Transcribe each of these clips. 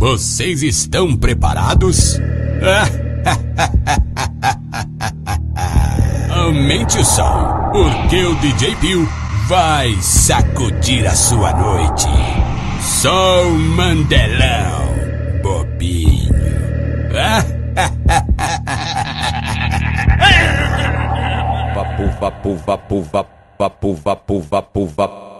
Vocês estão preparados? Aumente o som, porque o DJ Pio vai sacudir a sua noite. Sou Mandelão, bobinho. Vapu, vapu, vapu, vapu, vapu, vapu, vapu,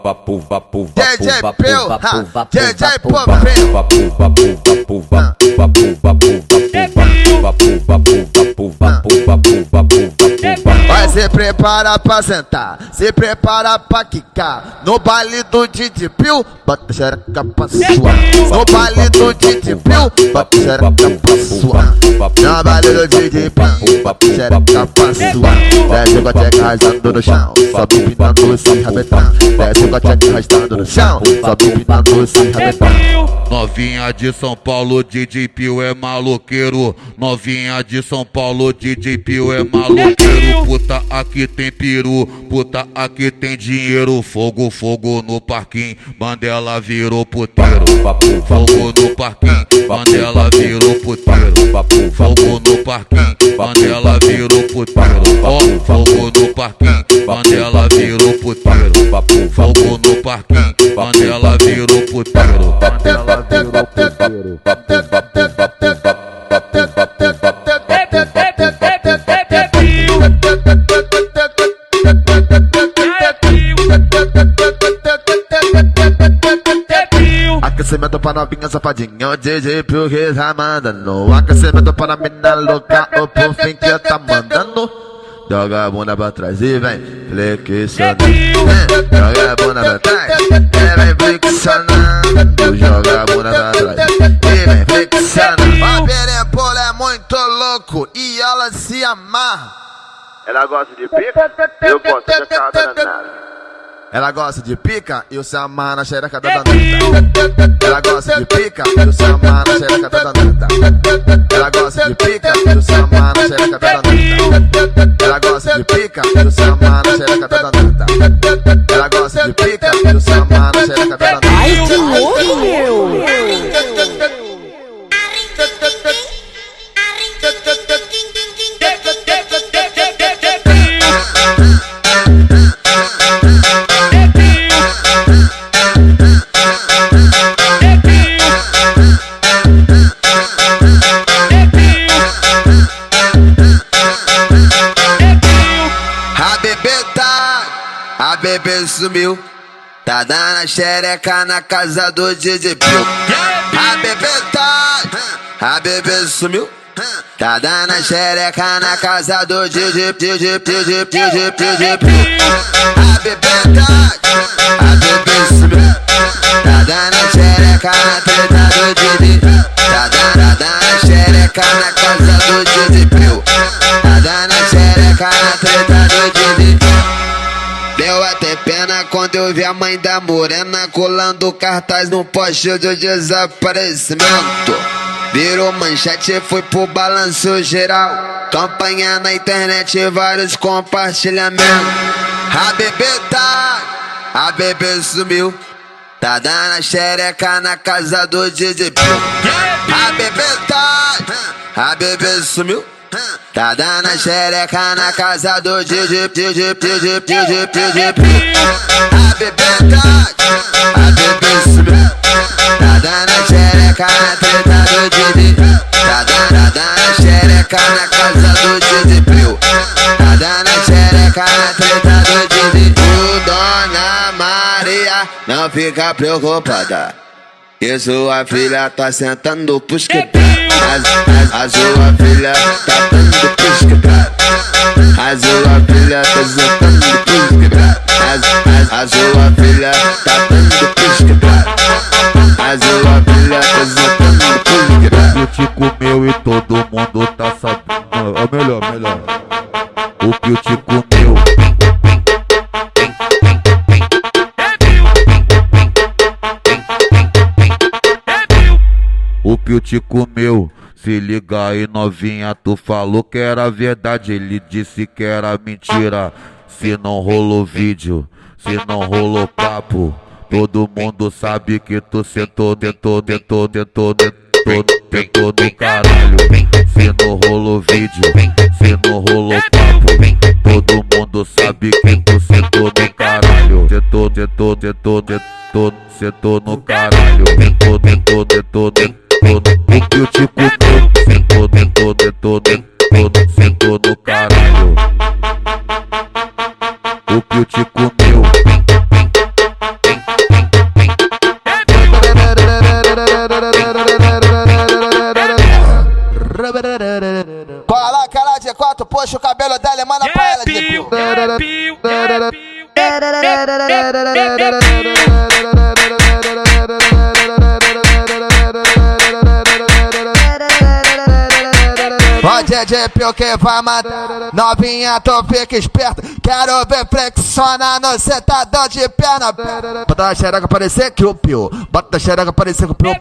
vapu vapu vapu vapu DJ vapu vapu vapu DJ vapu vapu vapu vapu vapu vapu vapu vapu vapu vapu vapu vapu vapu Vai se prepara pra sentar, se prepara pra quicar. No baile do Didi Pio, bota xereca pra suar. No baile do Didi Pio, bota xereca pra suar. No baile do Didi Pio, bota xereca pra suar. Desce com a tcheca arrastando no chão, sobe empinando se arrebentando. Desce com a tcheca arrastando no chão, sobe empinando se arrebentando. Novinha de São Paulo, DJ Pio é maloqueiro. Novinha de São Paulo, DJ Pio é maloqueiro. Puta, aqui tem peru, puta, aqui tem dinheiro. Fogo, fogo no parquinho, Mandela virou puteiro. Fogo no parquinho, Mandela virou puteiro. Fogo no parquinho, Mandela virou puteiro. Fogo no parquinho, Mandela virou puteiro. Fogo no parquinho, Mandela virou puteiro. Mandela virou puteiro. Aquecimento para novinha safadinha, o DJ Pio que tá mandando. Aquecimento para mina louca, o por fim que tá mandando. Joga a bunda pra trás e vem flexionando. Joga a bunda pra trás e vem flexionando. Joga a bunda pra trás e vem flexionando. A Perempola é muito louco e ela se amarra. Ela gosta de pica, eu gosto de cada danada ela gosta de pica e o se amarra na xereca da danada. Ela gosta de pica e o se amarra na xereca da danada. Ela gosta de pica e o se amarra na xereca da danada. Ela gosta de pica e o se amarra na xereca da danada. Ela gosta de pica e o se amarra na xereca da danada. Ai, que louco, meu! Sumiu. Tá dando xereca na casa do DJ Pio. A bebê tá, a bebê sumiu. Tá dando xereca na casa do DJ Pio. A bebê tá, a bebê sumiu. Tá dando xereca na treta do DJ. Tá dando, tá dando xereca na casa do DJ Pio. Tá dando xereca na treta do DJ. Deu até pena quando eu vi a mãe da morena colando cartaz no poste de desaparecimento. Virou manchete e foi pro balanço geral. Campanha na internet e vários compartilhamentos. A bebê tá, a bebê sumiu. Tá dando a xereca na casa do Pio. A bebê tá, a bebê sumiu. Tá dando a xereca na casa do DJ, DJ, DJ, DJ, DJ. A bebê a bebê. Tá dando a xereca na treta do DJ. Tá dando, tá a xereca na casa do DJ Pio. Tá dando a xereca na treta do DJ. Dona Maria não fica preocupada. E sua filha tá sentando pros quebrados. A, a, a sua filha tá dando pros quebrados. A sua filha tá sentando pros quebrados. A, a, a sua filha tá dando pros quebrados. A sua filha tá sentando pros quebrados. O te comeu e todo mundo tá sabendo. É melhor, melhor. O que o te comeu. Te comeu, se liga aí novinha, tu falou que era verdade, ele disse que era mentira. Se não rolou vídeo, se não rolou papo, todo mundo sabe que tu sentou, tentou, tentou, tentou, tentou. sentou no caralho. Se no rolo vídeo, se no rolo papo, todo mundo sabe que tu sentou no caralho. Sentou, sentou, sentou, sentou, sentou no caralho. Sentou, sentou, sentou, todo, vem que eu te cubro. Vem todo, vem todo, vem todo, vem todo, vem todo, caralho. O que eu te comeu. Cola lá, cara de quatro, puxa o cabelo dela e manda pra ela, de pio. De pio que vai matar. Novinha, tu fica esperto. Quero ver flexionar no sentadão de perna. Bota a xereca parecer que o pio. Bota a xereca parecer que o pio.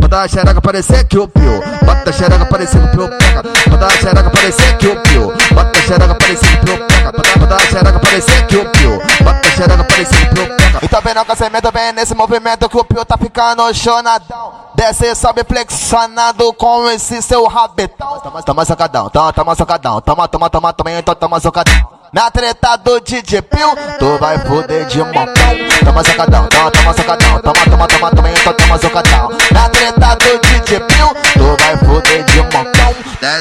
Bota a xereca parecer que o pio. Bota a xereca parecer que o pio. Bota a xereca parecer que o pio. Bota a xereca parecer que o pio. Bota a xereca parecer que o pio. Bota a xereca parecer que o pio. E também não cansamento, vem nesse movimento que o pio tá ficando chonadão. Desce, sobe flexionado com esse seu rabetão. Toma, toma socadão, toma, toma socadão. Toma, toma, toma, toma, então toma socadão. Na treta do DJ Pio, tu vai foder de montão. Toma socadão, toma, toma socadão. Toma, toma, toma, toma, então toma socadão. Na treta do DJ Pio,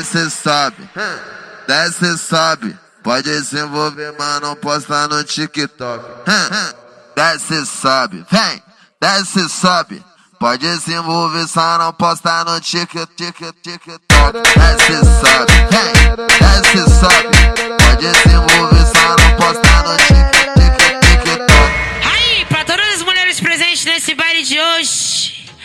Desce, sobe, desce, sobe. Pode se envolver, mas não posta no TikTok. Desce, sobe, vem, desce, sobe. Pode se envolver, só não posta no TikTok. Desce, sobe, vem, desce, sobe. Pode se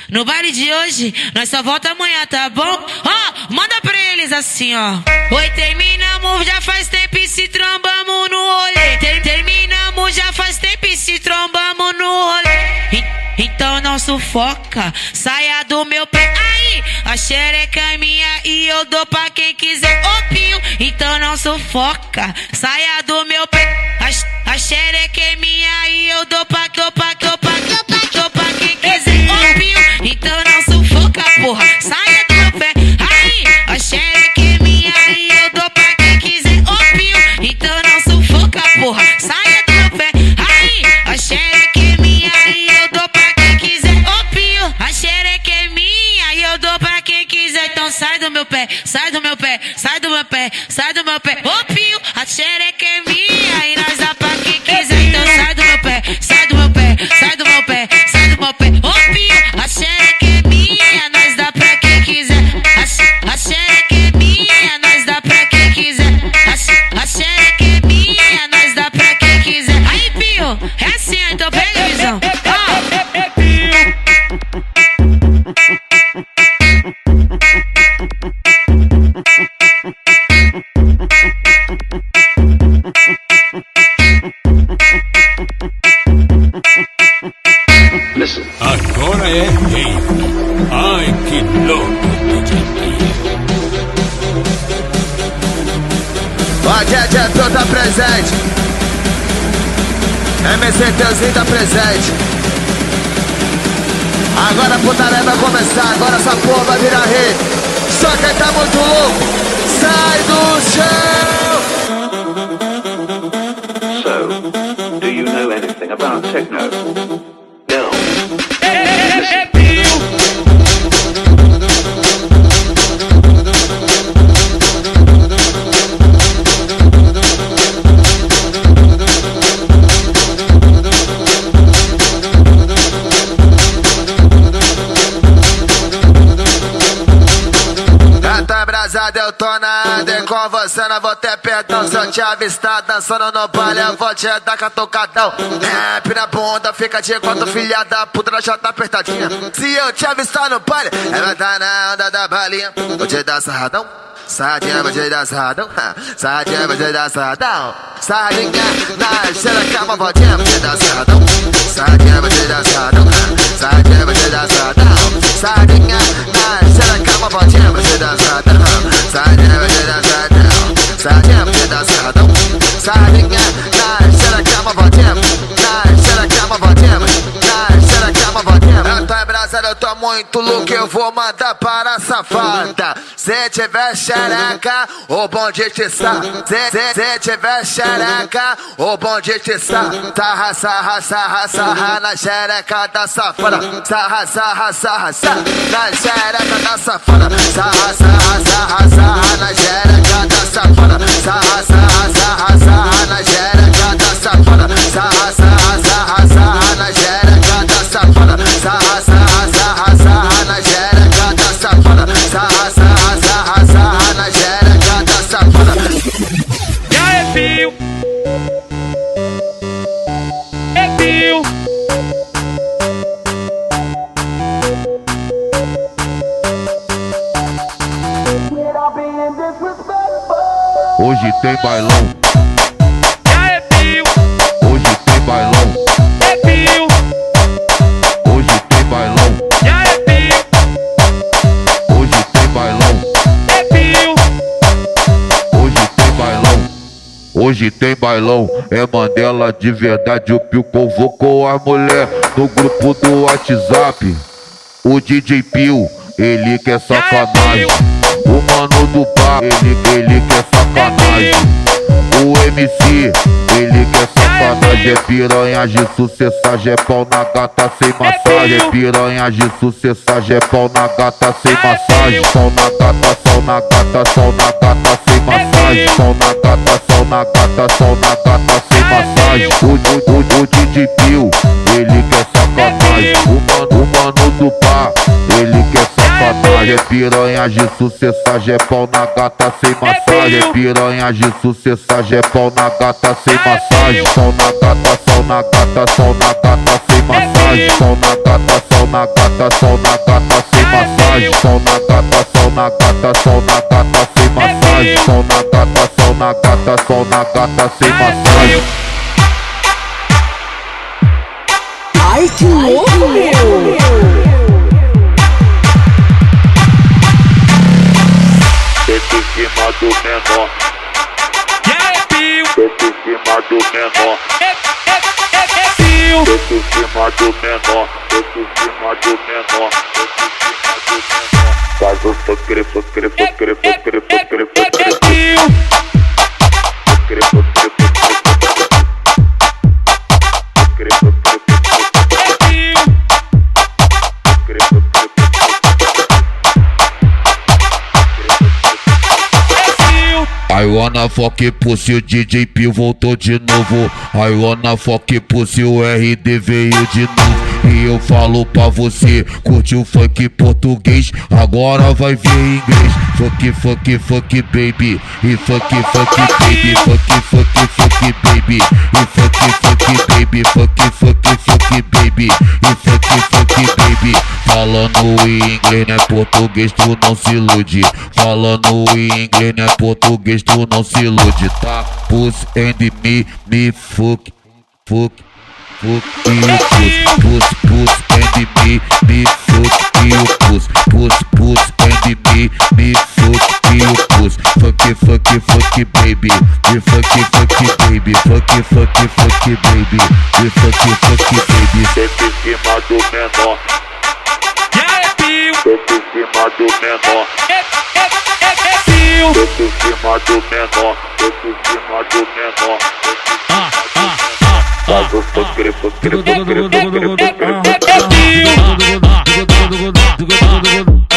No baile de hoje, nós só volta amanhã, tá bom? Ó, manda pra eles assim, ó. Oi, terminamos, já faz tempo e se trombamos no rolê. Ter- terminamos, já faz tempo e se trombamos no rolê. Então não sufoca, saia do meu pé. Aí, a xereca é minha e eu dou pra quem quiser. Opio, então não sufoca, saia do meu pé. A, a xereca é minha e eu dou pra, dou pra, sai do meu pé, sai do meu pé. Opio, a xereca presente. MCTzinho tá presente. Agora a putaria vai começar, agora essa porra vai virar rei. Só quem tá muito louco, sai do chão. So, do you know anything about techno? Já tá embrasado, eu tô na área. Com você não vou ter perdão. Se eu te avistar dançando no baile, eu vou te dar catucadão. Rap na bunda, fica de quatro, filha da puta, ela já tá apertadinha. Se eu te avistar no baile, ela tá na onda da balinha. Vou te dar sarradão. Sardinha, vou te dar sarradão. ha. Sardinha, vou te dar sarradão. Sardinha, na xereca, uma voltinha, vou te dar sarradão. Sardinha, vou te dar sarradão. ha. Sardinha, vou te dar sarradão. Sardinha, dança na cama, botinha, você dança tão Sardinha, você dança tão Sardinha, você dança tão Sardinha, dança na cama, botinha, voltinha. Eu tô muito louco, eu vou mandar para a safada. Se tiver xereca, o bom de te sa. Se, se, se tiver xereca, o bom de te sa. Sarra, sarra, sarra, sarra na xereca da safada. Sarra, sarra, sarra, sarra na xereca da safada. Sarra, sarra, sarra, sarra na xereca da safada. Sarra, sarra, sarra, sarra na xereca Hoje tem bailão, Já é fio. hoje tem bailão, É fio. hoje tem bailão, Já é fio. hoje tem bailão, É fio. hoje tem bailão. Hoje tem bailão, é Mandela de verdade. O Pio convocou as mulher no grupo do WhatsApp. O DJ Pio, ele quer sacanagem. O mano do bar, ele, ele quer sacanagem. O MC, ele quer sacanagem. É piranha de sucessagem, é pau na gata sem massagem. É piranha de sucessagem, é pau na gata sem massagem. Pau na gata, sol na gata, sol na gata sem massagem. Sol na gata, sol na gata, sol na gata sem massagem. O, o, o, o DJ Pio, ele quer sacanagem. O mano, o mano do bar, ele quer sacanagem. É piranha de sucessagem, é pau na gata sem massagem. É piranha de sucessagem, é pau na gata sem massagem. Sol na gata, sol na gata, sol na gata sem massagem. Sol na gata, sol na gata, sol na gata sem massagem. Sol na gata, sol na gata, sol na gata sem massagem. Sol na gata, sol na gata, sol na gata sem massagem. Ai, que louco, cima do menor, Já é fio. desce em cima do menor. É, é, é, é fio. Desce em cima do menor, desce em cima do menor, desce em cima do menor. Faz o fucre, fucre, fucre, fucre, fucre, fucre, É I wanna fuck pussy, o DJ Pio voltou de novo. I wanna fuck pussy, o RD veio de novo. E eu falo pra você, curte o funk português, agora vai ver inglês. Fuck, fuck, fuck baby, e fuck, fuck baby, fuck, fuck, fuck baby, e fuck, fuck baby, fuck, fuck, fuck baby, e fuck, fuck baby. Falando em inglês, não é português, tu não se ilude. Falando em inglês, não é português, tu não se ilude, tá? Puss and me, me fuck, fuck, fuck e o puss, puss, puss and me, me fuck e o puss, puss, puss and me, me fuck e o puss. Fuck, fuck, fuck baby, e fuck, fuck baby, fuck, fuck, fuck baby, e fuck, fuck baby. Sempre em cima do menor, é fio. sempre em cima do menor. É, é, é, é fio. Desce em cima do menor, desce em cima do menor, menor. Faz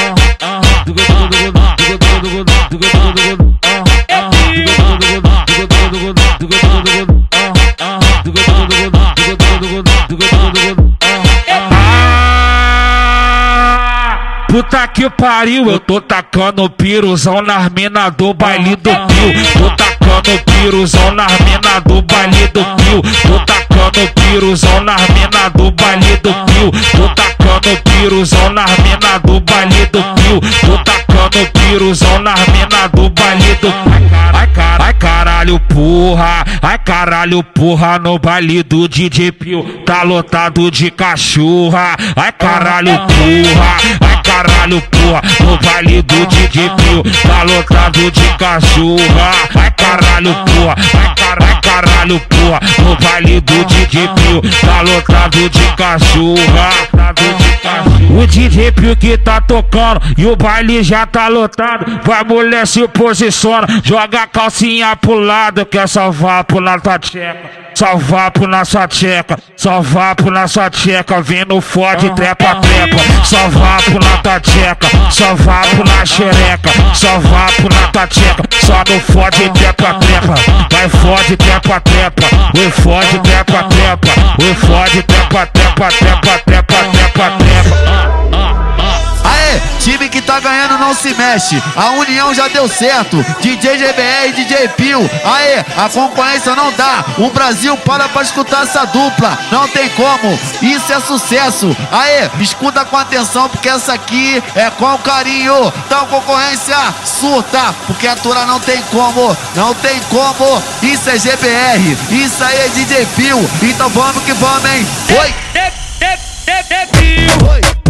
Puta que pariu, eu tô tacando piruzão nas mina do baile do Pio. Tô tacando piruzão nas mina do baile do Pio. Tô tacando piruzão nas mina do baile do Pio. Tô tacando piruzão nas mina do baile do Pio. Tô tacando piruzão nas mina do baile do Pio. Ai, cara, ai caralho, porra. Ai caralho, porra, no baile do DJ Pio. Tá lotado de cachorra. Ai caralho, porra. Ai caralho, porra. no baile do DJ Pio, tá lotado de cachorra. Vai caralho, porra, vai porra, no baile do DJ Pio, tá lotado de cachorra. O DJ Pio que tá tocando e o baile já tá lotado. Vai mulher se posiciona, joga a calcinha pro lado, quer salvar pro lado da tcheca só vapo na sua tcheca, só vapo na sua tcheca, vindo forte, trepa trepa, só vapo na tua tcheca, só vapo na xereca, só vapo na tua tcheca, só no forte, trepa trepa, vai forte, trepa trepa, o forte, trepa trepa, o forte, trepa trepa, trepa trepa, trepa trepa. trepa time que tá ganhando não se mexe. A união já deu certo. DJ GBR e DJ Pio. Aê, a concorrência não dá. O Brasil para pra escutar essa dupla. Não tem como. Isso é sucesso. Aê, escuta com atenção porque essa aqui é com carinho. Então concorrência surta. Porque a tura não tem como. Não tem como. Isso é GBR. Isso aí é DJ Pio. Então vamos que vamos, hein? Oi. Oi.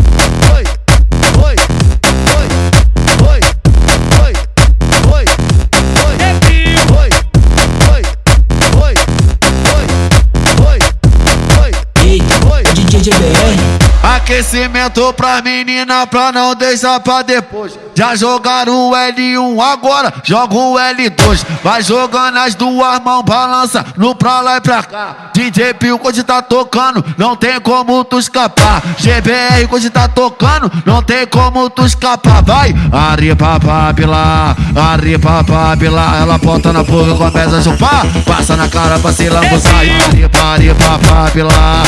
GBR. Aquecimento pra menina pra não deixar pra depois. Já jogaram o L1 agora, joga o L2. Vai jogando as duas mãos, balança no pra lá e pra cá. DJ Pio quando tá tocando, não tem como tu escapar. GBR quando tá tocando, não tem como tu escapar. Vai, arriba papila, arriba papila. Ela bota na boca, começa a chupar. Passa na cara pra se lambuzar. Arriba, arriba papila,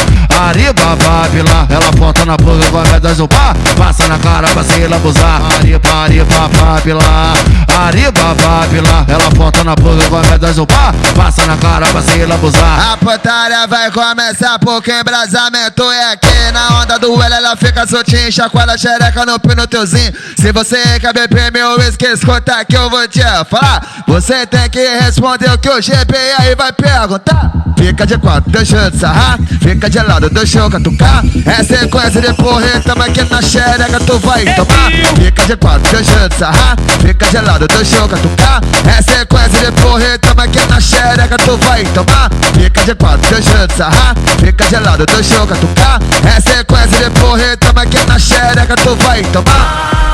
arriba papila. Ela bota na boca, começa a chupar. Passa na cara pra se lambuzar. Arriba, arriba papila, arriba papila. Ela bota na boca, começa a chupar. Passa na cara pra se lambuzar. A putaria vai começar porque embrasamento é aqui. Na onda do L ela fica soltinha Chacoalha a xereca no pino teuzinho Se você quer beber meu whisky, escuta que eu vou te falar. Você tem que responder o que o GBR vai perguntar. Fica de quatro, deixa eu te sarrar. Fica de lado, deixa eu catucar. É sequência de porreta, mas que na xereca tu vai tomar. Fica de quatro, deixa eu te sarrar Fica de lado, deixa eu catucar É sequência de porreta, mas que na xereca tu vai tomar. Fica de quatro, deixa eu te sarrar Fica de lado, deixa eu catucar É sequência de porreta, mas que na xereca tu vai tomar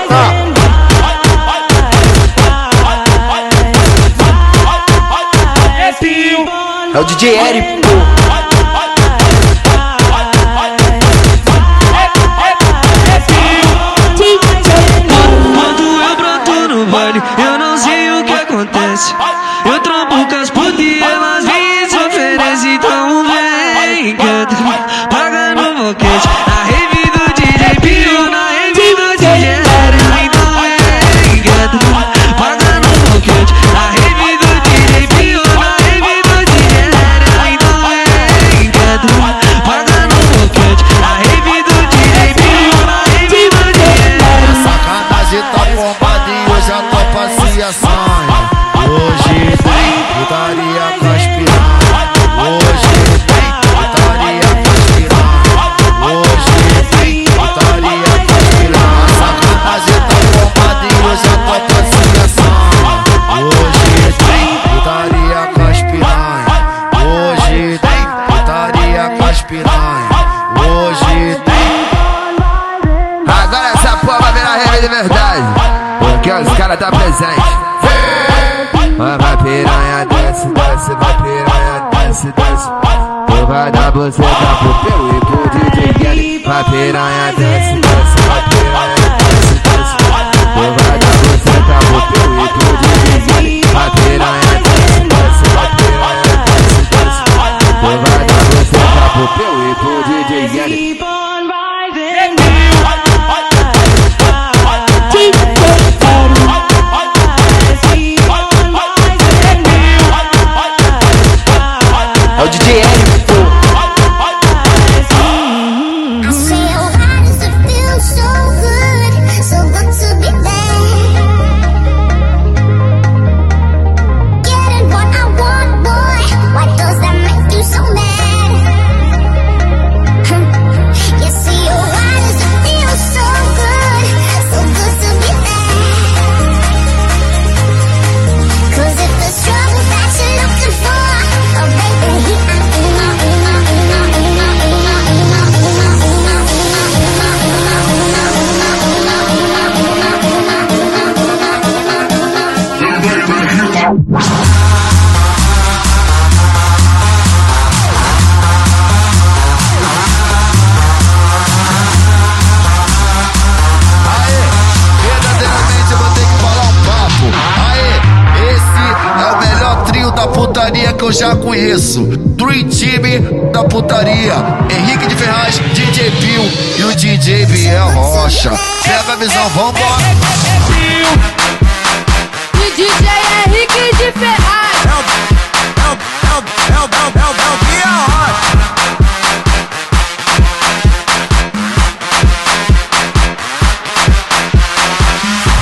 tacá. É o DJ Eric. a você tá pro pelo e pro DJ Kelly. A piranha desce, desce, a piranha desce, desce. Levada você tá pro pelo e pro DJ Kelly. A piranha desce, desce, a piranha desce, desce. Levada você tá pro pelo e pro DJ Kelly. É o DJ L.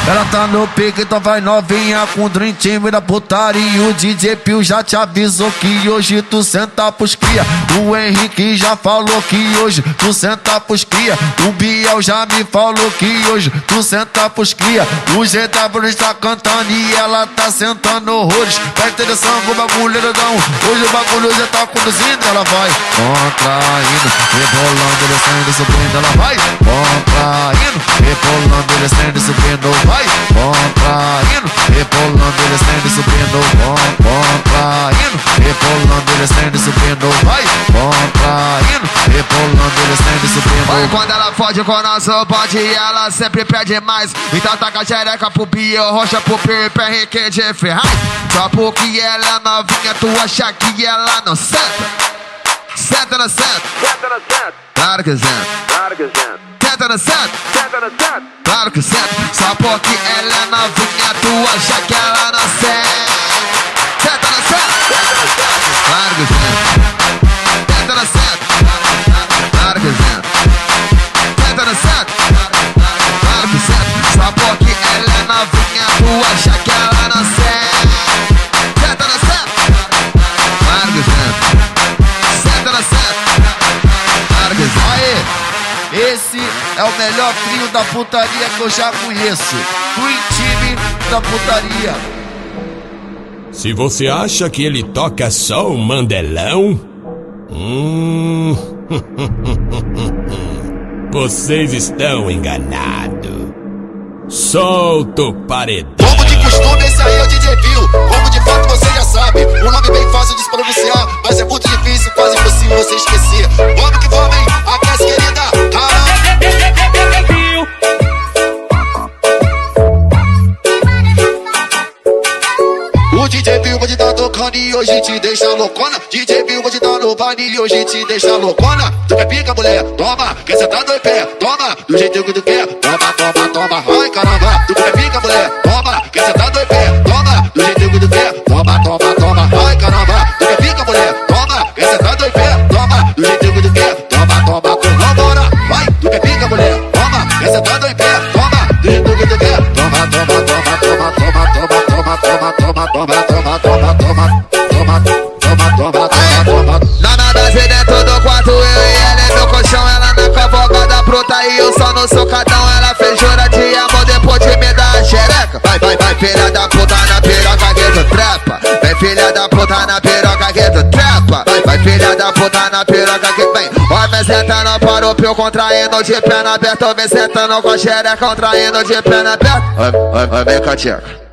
Ela tá no pique, então vai novinha com Dream Team da putaria. O DJ Pio já te avisou que hoje tu senta pros cria. O Henrique já falou que hoje tu senta pros cria. O Biel já me falou que hoje tu senta pros cria. O GW está cantando e ela tá sentando horrores. Tá interessando o bagulho doidão. Hoje o bagulho já tá conduzindo. Ela vai contraindo, rebolando, descendo, subindo. Ela vai contraindo, rebolando, descendo, subindo. Vai contraindo, rebolando, descendo, subindo. Con- Contraindo, rebolando, descendo, subindo. Vai contraindo, rebolando, descendo, subindo. Vai quando ela fode com o nosso bode ela sempre pede mais. Então taca a xereca pro Biel, rocha pro Pipe, Henrique de Ferraz. Só porque ela é novinha, tu acha que ela não senta? Senta na senta. Senta na senta. Claro que senta. Claro que senta. Senta na senta. Senta na senta. Claro que senta. Só porque ela é novinha, tu acha que ela não senta? Senta na senta. Senta na senta. Claro que senta. Melhor trio da putaria que eu já conheço. Dream Team da putaria. Se você acha que ele toca só o mandelão, hum, vocês estão enganados. Solta o paredão. Como de costume, esse aí é o DJ Pio. Como de fato você já sabe. Um nome bem fácil de se pronunciar, hoje te deixa loucona. Tu quer pica, mulher? Toma, quer sentar no pé? Toma, do jeito que tu quer. Toma, toma, toma. Ai, caramba. Tu quer pica, mulher? Puta na piroca que tu trepa. Vem, filha da puta na piroca que tu trepa. Vai, filha da puta na piroca que vem. Ó, vem sentando para o pio, contraindo de perna aberta. Vem sentando com a xereca, contraindo de perna aberta. Vai, vem com a tcheca.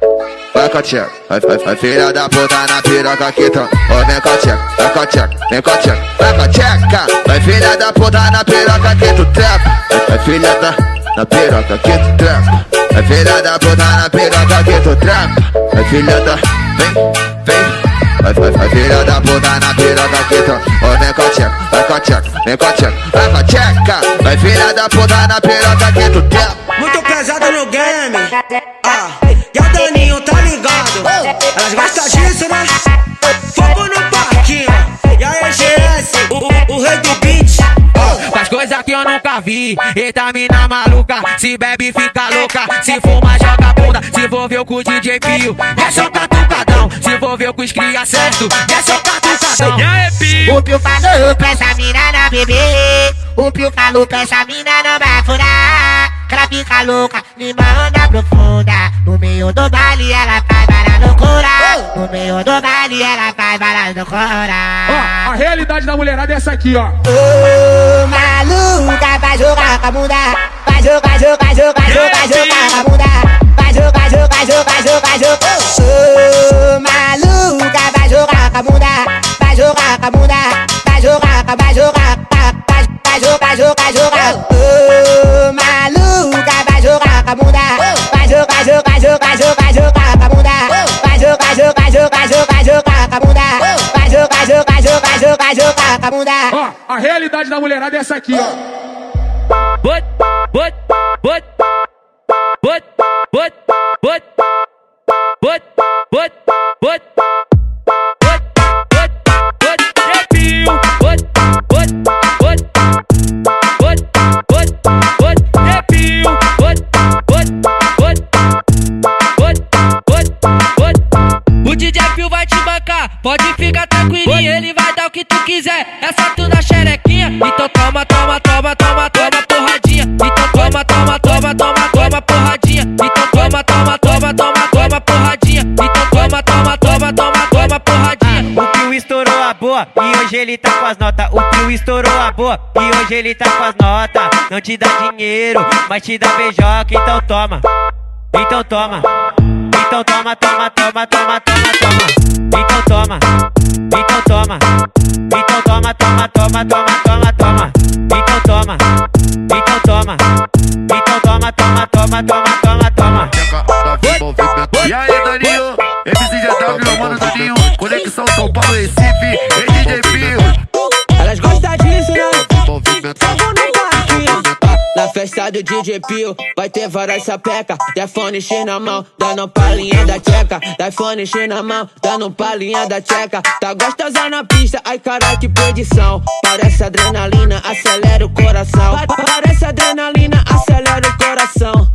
Vai com a tcheca, vai, filha da puta na piroca que tu Ó, vem com a tcheca, vai com a tcheca, vem com a tcheca, vai com a tcheca Vai filha da puta na piroca que tu trepa vai filha da, na piroca que tu trepa Vai filha da puta na piroca que tu trepa Vai filha da, vem, vem. Vai, vai, vai, filha da puta na piroca que tu Ó, vem com a tcheca, vai com a tcheca, vem com a tcheca, vai com a tcheca. Vai filha da puta na piroca que tu trepa Muito pesado no game. Ah, e a Daninho tá ligado? Elas gostam disso, nunca vi. Eita mina maluca, se bebe fica louca. Se fuma joga bunda, se envolveu com o DJ Pio. É só catucadão, se envolveu com os cria certo. É só catucadão. O Pio falou pra essa mina não beber. O Pio falou pra essa mina não vai furar. Que ela fica louca, me manda profunda. No meio do baile ela faz. No meio do baile ela faz várias loucura. Ó, a realidade da mulherada é essa aqui, ó. Ô, maluca, vai jogar com a bunda. Vai jogar, jogar, jogar, jogar, jogar com a bunda. Vai jogar, jogar, jogar, jogar, jogar. Ô, maluca, vai jogar com a bunda. Vai jogar com a bunda. Vai jogar, vai jogar, vai, vai, vai jogar, jogar, jogar. Ô, maluca, vai jogar com a bunda. Vai jogar, jogar, jogar, bunda. Ó, a realidade da mulherada é essa aqui, ó. Bot, bot, bot, bot, bot, bot, bot, bot, bot, O DJ Pio vai te bancar, pode ficar tranquilinho, ele vai o que tu quiser. É só tu na xerequinha, então toma, toma, toma, toma, toma porradinha. Então toma, toma, toma, toma, toma porradinha. Então toma, toma, toma, toma, toma porradinha. Então toma, toma, toma, toma, toma porradinha. O Pio estourou a boa e hoje ele tá com as notas. O Pio estourou a boa e hoje ele tá com as notas. Não te dá dinheiro, mas te dá beijoca, então toma. Então toma. Então toma, toma, toma, toma, toma, toma. Então toma. DJ Pio vai ter várias sapeca. Telefone X na mão, dando palhinha da tcheca. Telefone X na mão, dando palhinha da tcheca. Tá gostosa na pista, ai carai que perdição. Parece adrenalina, acelera o coração. Pa- Parece adrenalina, acelera o coração.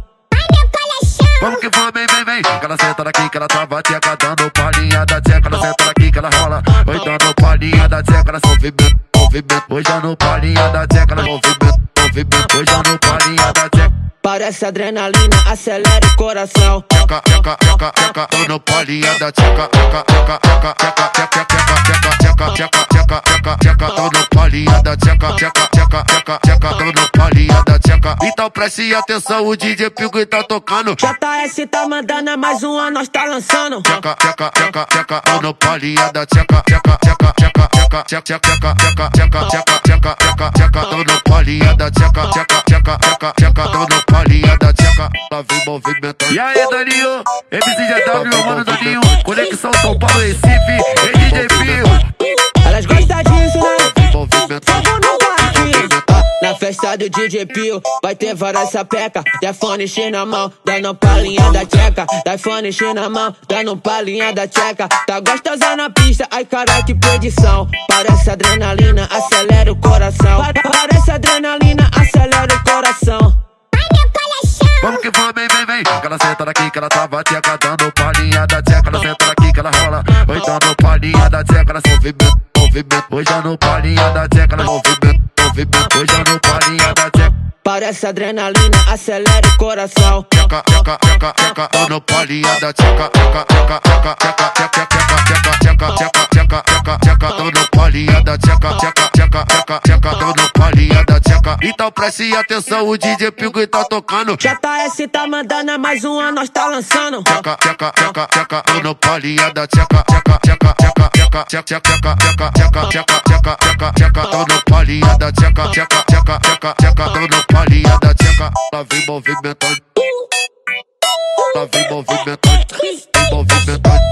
Vamos que vamos, vem, vem, vem. Que ela senta daqui, que ela trava a tcheca, dando palhinha da tcheca. Ela senta daqui, que ela rola. Oi, dando palhinha da tcheca, ela movimento, movimento. Oi, dando palhinha da tcheca, ela movimento, vem me beijando colinha da Parece adrenalina, acelera o coração. Tcheca, tcheca, tcheca, tcheca, dando palhinha da tcheca, tcheca, tcheca, tcheca, tcheca, tcheca, tcheca, tcheca, tcheca, tcheca, tcheca, tcheca, dando palhinha da tcheca, tcheca, tcheca, tcheca, tcheca, dando palhinha da tcheca. Então preste atenção, o DJ Pico tá tocando. JS tá mandando, é mais uma, nós tá lançando. Tcheca, tcheca, tcheca, tcheca, dando palhinha da tcheca, tcheca, tcheca, tcheca, tcheca, tcheca, tcheca, tcheca, tcheca, tcheca, tcheca, tcheca, tcheca, dando palhinha da tcheca, tcheca, tcheca, tcheca, tcheca, dando palhinha da tcheca. Lá vem movimentando. E aí, Daninho? MCGW, mano Daninho. Conexão São Paulo, Recife. Ei, DJ Pio. Elas gostam disso, né? Fogo no parque. Na festa do DJ Pio vai ter várias sapeca. Telefone X na mão, dando palhinha da tcheca. Telefone X na mão, dando palhinha da tcheca. Tá gostosa na pista, ai carai que perdição. Parece adrenalina, acelera o coração. Pa- Parece adrenalina, acelera tcheca, dando palhinha da tcheca. Ela senta daqui, que ela rola. Oi, dando palhinha da tcheca, ela movimento, movimento. Oi, dando palhinha da tcheca, ela movimento, movimento. Oi, dando da Parece adrenalina, acelera o coração. Tcheca, tcheca, tcheca, tcheca, dando palhinha da tcheca, tcheca, tcheca, tcheca, tcheca, tcheca, tcheca, tcheca, tcheca, tcheca, tcheca, tcheca, dando palhinha da tcheca, tcheca, tcheca, tcheca, tcheca, dando palhinha da tcheca. Então preste atenção, o DJ Pico tá tocando. JS tá mandando, é mais uma, nós tá lançando. Tcheca, tcheca, tcheca, tcheca, dando palhinha da tcheca, tcheca, tcheca, tcheca, tcheca, tcheca, tcheca, tcheca, tcheca, tcheca, tcheca, tcheca, tcheca, dando palhinha da tcheca, tcheca, tcheca, tcheca, tcheca, dando linha da tcheca, ela tá vem movimentando. Ela tá vem movimentando, tá vem movimentando.